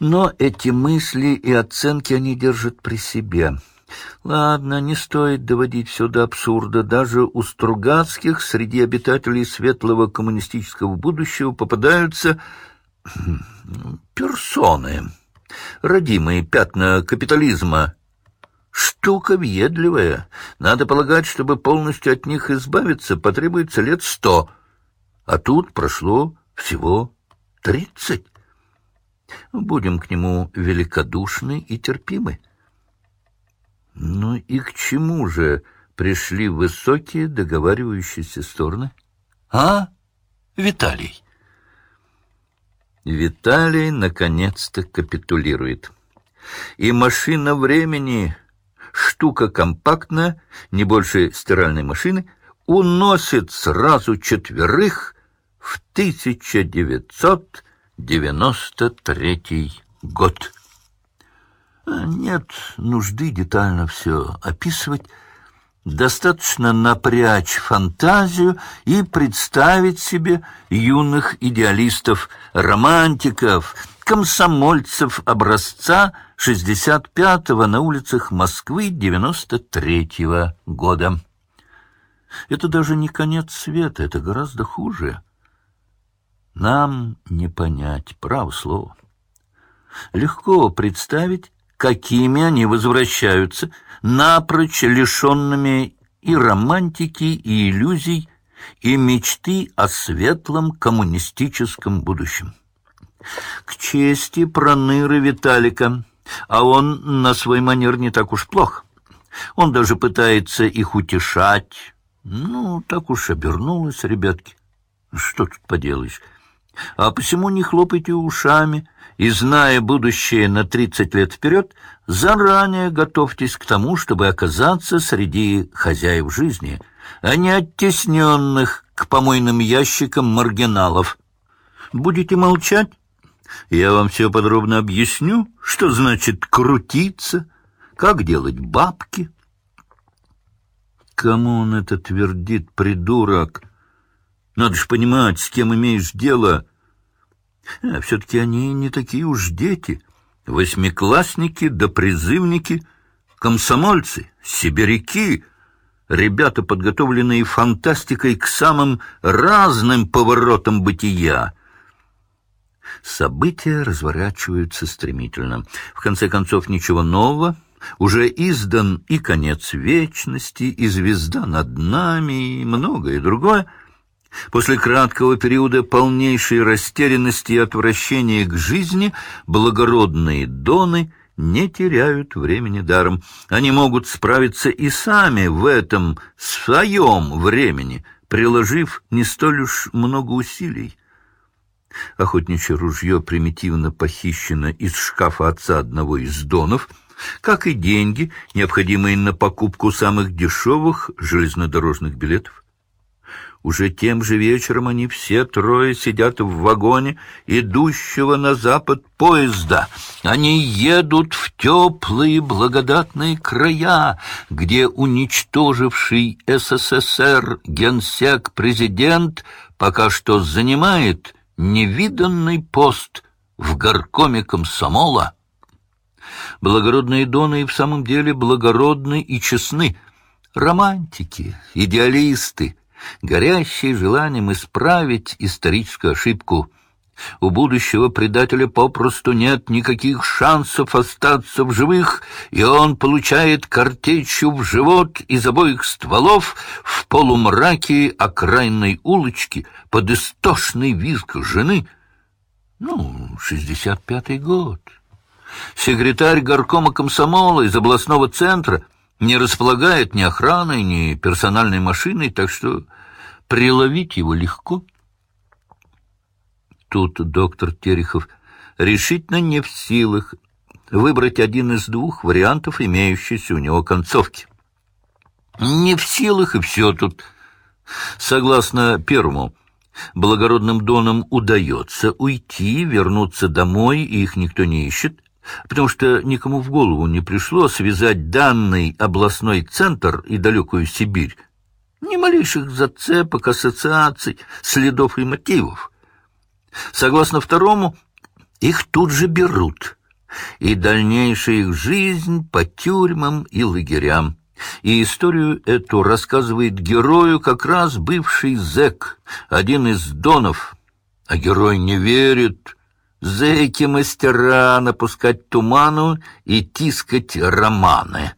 Но эти мысли и оценки они держат при себе. Ладно, не стоит доводить все до абсурда. Даже у Стругацких среди обитателей светлого коммунистического будущего попадаются персоны, родимые пятна капитализма. Штука въедливая. Надо полагать, чтобы полностью от них избавиться, потребуется лет сто. А тут прошло всего тридцать. Будем к нему великодушны и терпимы. Ну и к чему же пришли высокие договаривающиеся стороны? А, Виталий? Виталий наконец-то капитулирует. И машина времени, штука компактная, не больше стиральной машины, уносит сразу четверых в 1993 год. Нет нужды детально все описывать. Достаточно напрячь фантазию и представить себе юных идеалистов, романтиков, комсомольцев образца 65-го на улицах Москвы 93-го года. Это даже не конец света, это гораздо хуже. Нам не понять, право слово. Легко представить, какими они возвращаются, напрочь лишенными и романтики, и иллюзий, и мечты о светлом коммунистическом будущем. К чести проныры Виталика, а он на свой манер не так уж плох. Он даже пытается их утешать. Ну, так уж обернулось, ребятки. Что тут поделаешь? А посему не хлопайте ушами, и, зная будущее на тридцать лет вперед, заранее готовьтесь к тому, чтобы оказаться среди хозяев жизни, а не оттесненных к помойным ящикам маргиналов. Будете молчать? Я вам все подробно объясню, что значит крутиться, как делать бабки. Кому он это твердит, придурок? Надо же понимать, с кем имеешь дело — а все-таки они не такие уж дети. Восьмиклассники да призывники, комсомольцы, сибиряки, ребята, подготовленные фантастикой к самым разным поворотам бытия. События разворачиваются стремительно. В конце концов, ничего нового. Уже издан и конец вечности, и звезда над нами, и многое другое — После краткого периода полнейшей растерянности и отвращения к жизни благородные доны не теряют времени даром. Они могут справиться и сами в этом своем времени, приложив не столь уж много усилий. Охотничье ружье примитивно похищено из шкафа отца одного из донов, как и деньги, необходимые на покупку самых дешевых железнодорожных билетов. Уже тем же вечером они все трое сидят в вагоне, идущего на запад поезда. Они едут в теплые благодатные края, где уничтоживший СССР генсек-президент пока что занимает невиданный пост в горкоме комсомола. Благородные доны и в самом деле благородны и честны. Романтики, идеалисты, горящий желанием исправить историческую ошибку. У будущего предателя попросту нет никаких шансов остаться в живых, и он получает картечью в живот из обоих стволов в полумраке окраинной улочки под истошный визг жены. Ну, шестьдесят пятый год. Секретарь горкома комсомола из областного центра не располагает ни охраной, ни персональной машиной, так что приловить его легко. Тут доктор Терехов решительно не в силах выбрать один из двух вариантов имеющейся у него концовки. Не в силах и все тут. Согласно первому, благородным донам удается уйти, вернуться домой, и их никто не ищет, потому что никому в голову не пришло связать данный областной центр и далекую Сибирь ни малейших зацепок, ассоциаций, следов и мотивов. Согласно второму, их тут же берут. и дальнейшая их жизнь по тюрьмам и лагерям. И историю эту рассказывает герою как раз бывший зэк, один из донов. А герой не верит. Зэки мастера напускать туману и тискать романы.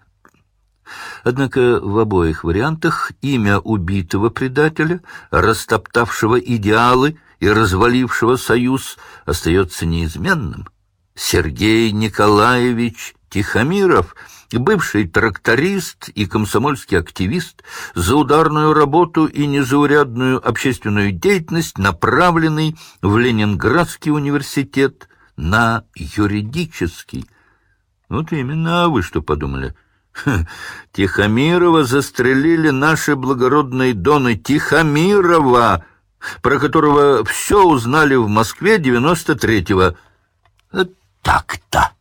Однако в обоих вариантах имя убитого предателя, растоптавшего идеалы и развалившего союз, остается неизменным. Сергей Николаевич Тихомиров, бывший тракторист и комсомольский активист, за ударную работу и незаурядную общественную деятельность, направленный в Ленинградский университет на юридический. Вот именно, а вы что подумали? Ха, Тихомирова застрелили наши благородные доны Тихомирова, про которого все узнали в Москве девяносто третьего. Так-то.